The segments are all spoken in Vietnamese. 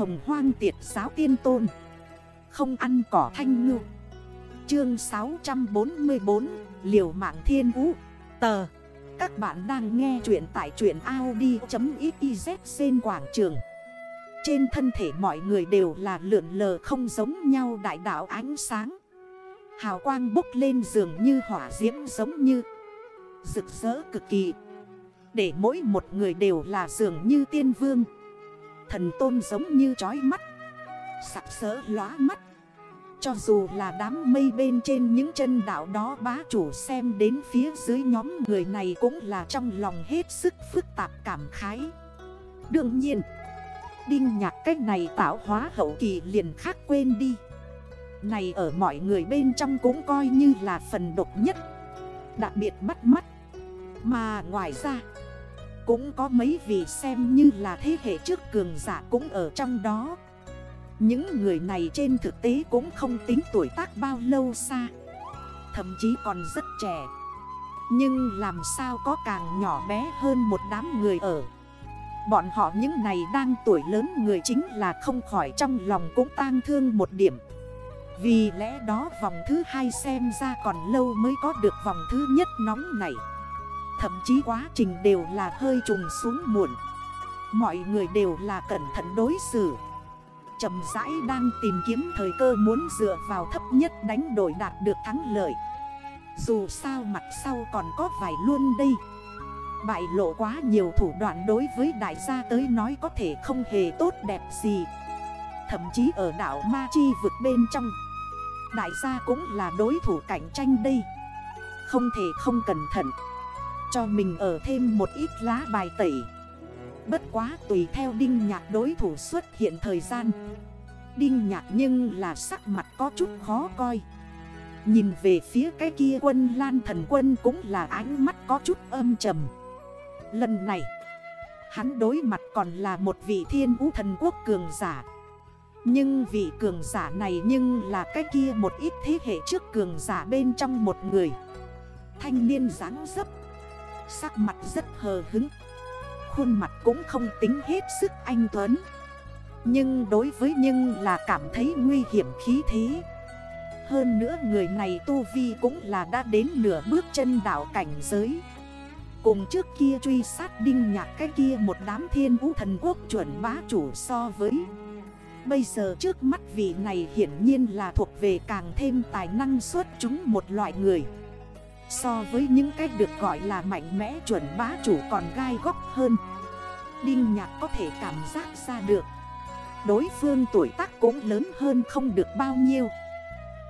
hồng hoang tiệt giáo tiên tôn. Không ăn cỏ thanh ngư. Chương 644 Liều mạng thiên vũ. Tờ. Các bạn đang nghe chuyện tại truyện Audi.xyz trên quảng trường. Trên thân thể mọi người đều là lượn lờ không giống nhau đại đảo ánh sáng. Hào quang bốc lên giường như hỏa diễm giống như. Rực rỡ cực kỳ. Để mỗi một người đều là dường như tiên vương. Thần tôn giống như trói mắt, Sặc sỡ lóa mắt. Cho dù là đám mây bên trên những chân đảo đó bá chủ xem đến phía dưới nhóm người này cũng là trong lòng hết sức phức tạp cảm khái. Đương nhiên, Đinh nhạc cách này tạo hóa hậu kỳ liền khác quên đi. Này ở mọi người bên trong cũng coi như là phần độc nhất, Đặc biệt bắt mắt. Mà ngoài ra cũng có mấy vị xem như là thế hệ trước cường giả cũng ở trong đó. Những người này trên thực tế cũng không tính tuổi tác bao lâu xa. Thậm chí còn rất trẻ. Nhưng làm sao có càng nhỏ bé hơn một đám người ở. Bọn họ những này đang tuổi lớn người chính là không khỏi trong lòng cũng tang thương một điểm. Vì lẽ đó vòng thứ hai xem ra còn lâu mới có được vòng thứ nhất nóng này. Thậm chí quá trình đều là hơi trùng xuống muộn. Mọi người đều là cẩn thận đối xử. Chầm rãi đang tìm kiếm thời cơ muốn dựa vào thấp nhất đánh đổi đạt được thắng lợi. Dù sao mặt sau còn có vài luôn đây. Bại lộ quá nhiều thủ đoạn đối với đại gia tới nói có thể không hề tốt đẹp gì. Thậm chí ở đảo Ma Chi vực bên trong, Đại gia cũng là đối thủ cạnh tranh đây. Không thể không cẩn thận cho mình ở thêm một ít lá bài tẩy. Bất quá tùy theo Đinh Nhạc đối thủ xuất hiện thời gian. Đinh Nhạc nhưng là sắc mặt có chút khó coi. Nhìn về phía cái kia quân lan thần quân cũng là ánh mắt có chút âm trầm. Lần này, Hắn đối mặt còn là một vị thiên vũ thần quốc cường giả. Nhưng vị cường giả này nhưng là cái kia một ít thế hệ trước cường giả bên trong một người. Thanh niên dáng dấp Sắc mặt rất hờ hứng. Khuôn mặt cũng không tính hết sức anh Tuấn. Nhưng đối với nhưng là cảm thấy nguy hiểm khí thế. Hơn nữa người này Tu Vi cũng là đã đến nửa bước chân đảo cảnh giới. Cùng trước kia truy sát đinh nhạc cái kia một đám thiên vũ thần quốc chuẩn bá chủ so với. Bây giờ trước mắt vị này hiển nhiên là thuộc về càng thêm tài năng xuất chúng một loại người. So với những cách được gọi là mạnh mẽ chuẩn bá chủ còn gai góc hơn. Đinh nhạc có thể cảm giác ra được. Đối phương tuổi tác cũng lớn hơn không được bao nhiêu.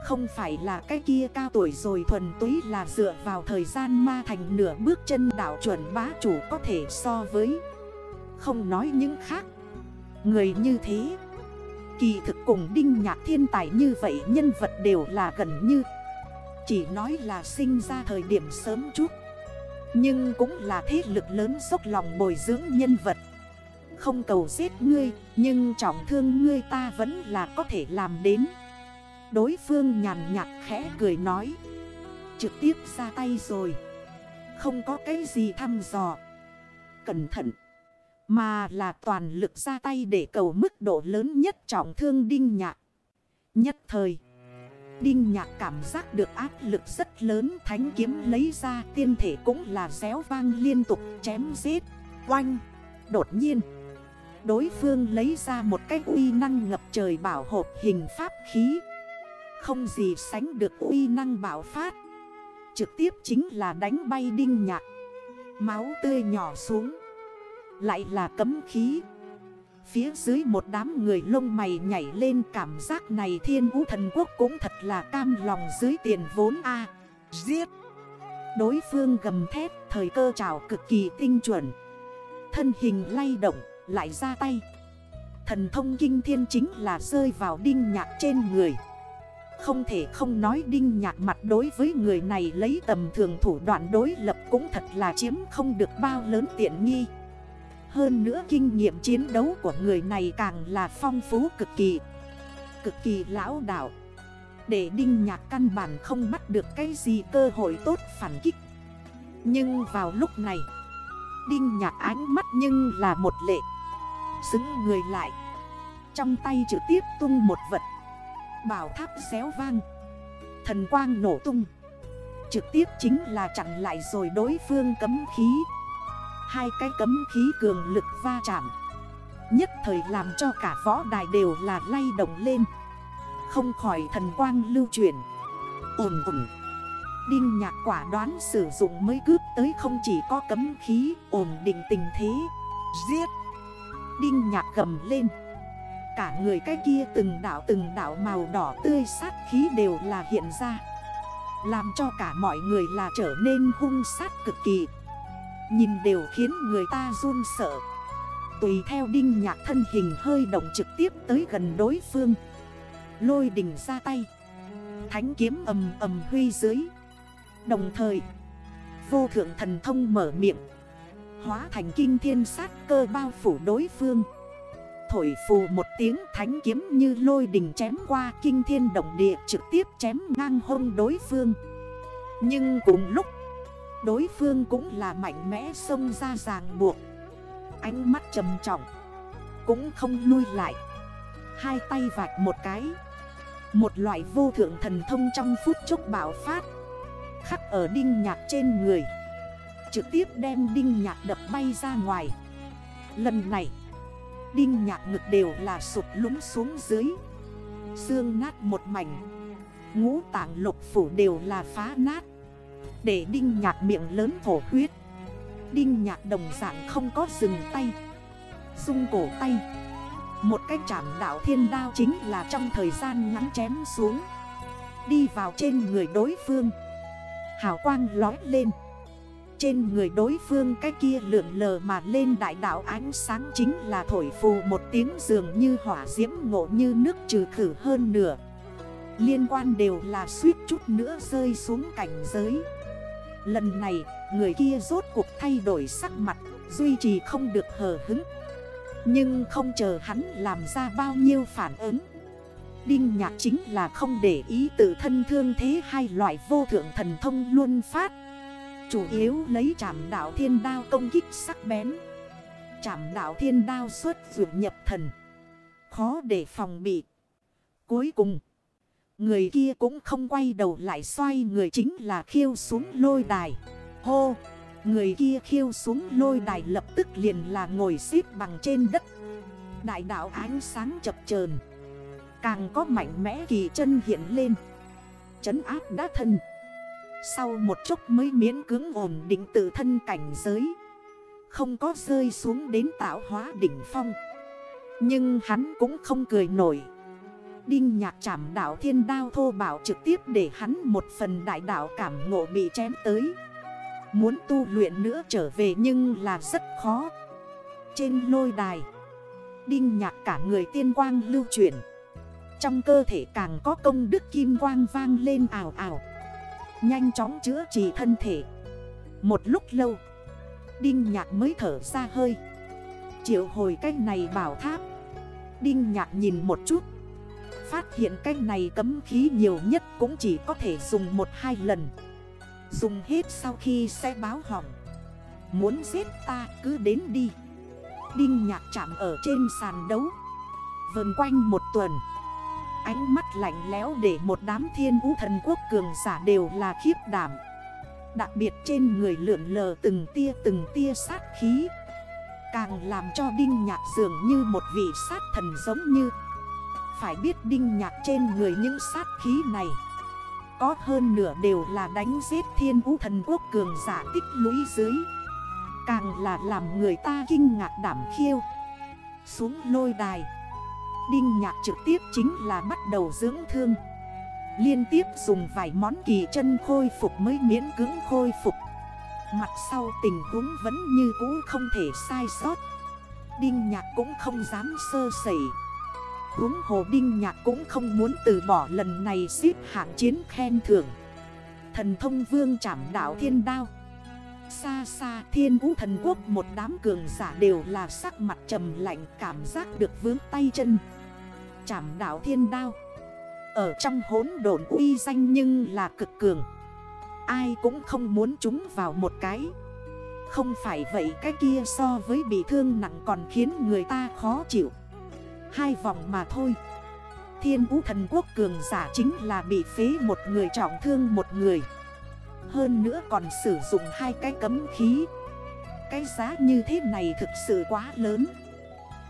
Không phải là cái kia cao tuổi rồi thuần túy là dựa vào thời gian ma thành nửa bước chân đảo chuẩn bá chủ có thể so với. Không nói những khác. Người như thế. Kỳ thực cùng đinh nhạc thiên tài như vậy nhân vật đều là gần như chỉ nói là sinh ra thời điểm sớm chút, Nhưng cũng là thế lực lớn dốc lòng bồi dưỡng nhân vật. Không cầu giết ngươi, Nhưng trọng thương ngươi ta vẫn là có thể làm đến. Đối phương nhàn nhạt khẽ cười nói, Trực tiếp ra tay rồi, Không có cái gì thăm dò. Cẩn thận, Mà là toàn lực ra tay để cầu mức độ lớn nhất trọng thương đinh nhạc. Nhất thời Đinh nhạc cảm giác được áp lực rất lớn, Thánh kiếm lấy ra, tiên thể cũng là xéo vang liên tục, chém giết, Oanh. Đột nhiên, Đối phương lấy ra một cái uy năng ngập trời bảo hộp hình pháp khí. Không gì sánh được uy năng bảo phát. Trực tiếp chính là đánh bay đinh nhạc. Máu tươi nhỏ xuống. Lại là cấm khí. Phía dưới một đám người lông mày nhảy lên, cảm giác này thiên vũ thần quốc cũng thật là cam lòng dưới tiền vốn A. giết! Đối phương gầm thép thời cơ trào cực kỳ tinh chuẩn. Thân hình lay động, lại ra tay. Thần thông kinh thiên chính là rơi vào đinh nhạc trên người. Không thể không nói đinh nhạc mặt đối với người này lấy tầm thường thủ đoạn đối lập cũng thật là chiếm không được bao lớn tiện nghi. Hơn nữa kinh nghiệm chiến đấu của người này càng là phong phú cực kỳ. Cực kỳ lão đảo. Để đinh nhạc căn bản không bắt được cái gì cơ hội tốt phản kích. Nhưng vào lúc này, Đinh nhạc ánh mắt nhưng là một lệ. Xứng người lại. Trong tay trực tiếp tung một vật. Bảo tháp xéo vang. Thần quang nổ tung. Trực tiếp chính là chặn lại rồi đối phương cấm khí. Hai cái cấm khí cường lực va chạm. Nhất thời làm cho cả võ đài đều là lay động lên. Không khỏi thần quang lưu chuyển. Ổn ổn Đinh nhạc quả đoán sử dụng mới cướp tới không chỉ có cấm khí, ổn định tình thế. Giết. Đinh nhạc gầm lên. Cả người cái kia từng đảo từng đảo màu đỏ tươi sát khí đều là hiện ra. Làm cho cả mọi người là trở nên hung sát cực kỳ. Nhìn đều khiến người ta run sợ. Tùy theo đinh nhạc thân hình hơi động trực tiếp tới gần đối phương. Lôi đỉnh ra tay. Thánh kiếm ầm ầm huy dưới. Đồng thời, Vô thượng thần thông mở miệng. Hóa thành kinh thiên sát cơ bao phủ đối phương. Thổi phù một tiếng thánh kiếm như lôi đình chém qua kinh thiên động địa trực tiếp chém ngang hông đối phương. Nhưng cùng lúc Đối phương cũng là mạnh mẽ xông ra ràng buộc. Ánh mắt trầm trọng. Cũng không lui lại. Hai tay vạch một cái. Một loại vô thượng thần thông trong phút chốc bạo phát. Khắc ở đinh nhạc trên người. Trực tiếp đem đinh nhạc đập bay ra ngoài. Lần này, Đinh nhạc ngực đều là sụt lúng xuống dưới. Xương nát một mảnh. Ngũ tảng lục phủ đều là phá nát. Để đinh nhạc miệng lớn thổ huyết. Đinh nhạc đồng dạng không có dừng tay Dung cổ tay. Một cái chảm đảo thiên đao chính là trong thời gian ngắn chém xuống, Đi vào trên người đối phương. Hào quang lói lên. Trên người đối phương cái kia lượn lờ mà lên đại đảo ánh sáng chính là thổi phù một tiếng dường như hỏa diễm ngộ như nước trừ khử hơn nửa. Liên quan đều là suýt chút nữa rơi xuống cảnh giới. Lần này, người kia rốt cuộc thay đổi sắc mặt, Duy trì không được hờ hứng. Nhưng không chờ hắn làm ra bao nhiêu phản ứng. Đinh nhạc chính là không để ý tự thân thương thế hai loại vô thượng thần thông luôn phát. Chủ yếu lấy trảm đảo thiên đao công kích sắc bén. Trảm đảo thiên đao xuất dụng nhập thần. Khó để phòng bị. Cuối cùng Người kia cũng không quay đầu lại xoay người chính là khiêu xuống lôi đài. Hô! Người kia khiêu xuống lôi đài lập tức liền là ngồi xếp bằng trên đất. Đại đạo ánh sáng chập chờn. Càng có mạnh mẽ kỳ chân hiện lên. Chấn áp đá thân. Sau một chút mới miễn cưỡng ổn định tự thân cảnh giới. Không có rơi xuống đến tạo hóa đỉnh phong. Nhưng hắn cũng không cười nổi. Đinh nhạc chảm đảo thiên đao thô bảo trực tiếp để hắn một phần đại đảo cảm ngộ bị chém tới. Muốn tu luyện nữa trở về nhưng là rất khó. Trên lôi đài, Đinh nhạc cả người tiên quang lưu chuyển. Trong cơ thể càng có công đức kim quang vang lên ảo ảo Nhanh chóng chữa trị thân thể. Một lúc lâu, Đinh nhạc mới thở ra hơi. Triệu hồi cách này bảo tháp. Đinh nhạc nhìn một chút. Phát hiện cách này cấm khí nhiều nhất cũng chỉ có thể dùng một hai lần. Dùng hết sau khi sẽ báo hỏng. Muốn giết ta cứ đến đi. Đinh nhạc chạm ở trên sàn đấu. Vần quanh một tuần. Ánh mắt lạnh lẽo để một đám thiên vũ thần quốc cường giả đều là khiếp đảm. Đặc biệt trên người lượn lờ từng tia từng tia sát khí. Càng làm cho đinh nhạc dường như một vị sát thần giống như phải biết đinh nhạc trên người những sát khí này. Có hơn nửa đều là đánh giết thiên vũ thần quốc cường giả tích lũy dưới. Càng là làm người ta kinh ngạc đảm khiêu. Xuống lôi đài. Đinh nhạc trực tiếp chính là bắt đầu dưỡng thương. Liên tiếp dùng vài món kỳ chân khôi phục mới miễn cứng khôi phục. Mặt sau tình huống vẫn như cũ không thể sai sót. Đinh nhạc cũng không dám sơ sẩy huống hồ đinh nhạc cũng không muốn từ bỏ lần này xếp hạng chiến khen thưởng. Thần thông vương trảm đảo thiên đao. Xa xa thiên vũ thần quốc một đám cường giả đều là sắc mặt trầm lạnh, cảm giác được vướng tay chân. Trảm đảo thiên đao. Ở trong hốn đồn uy danh nhưng là cực cường. Ai cũng không muốn chúng vào một cái. Không phải vậy, cái kia so với bị thương nặng còn khiến người ta khó chịu. Hai vòng mà thôi. Thiên vũ thần quốc cường giả chính là bị phế một người trọng thương một người. Hơn nữa còn sử dụng hai cái cấm khí. Cái giá như thế này thực sự quá lớn.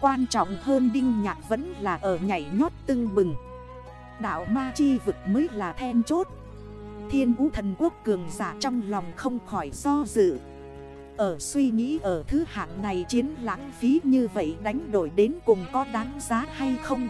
Quan trọng hơn Đinh Nhạc vẫn là ở nhảy nhót tưng bừng. Đạo ma chi vực mới là then chốt. Thiên vũ thần quốc cường giả trong lòng không khỏi do dự. Ở suy nghĩ ở thứ hạng này chiến lãng phí như vậy đánh đổi đến cùng có đáng giá hay không?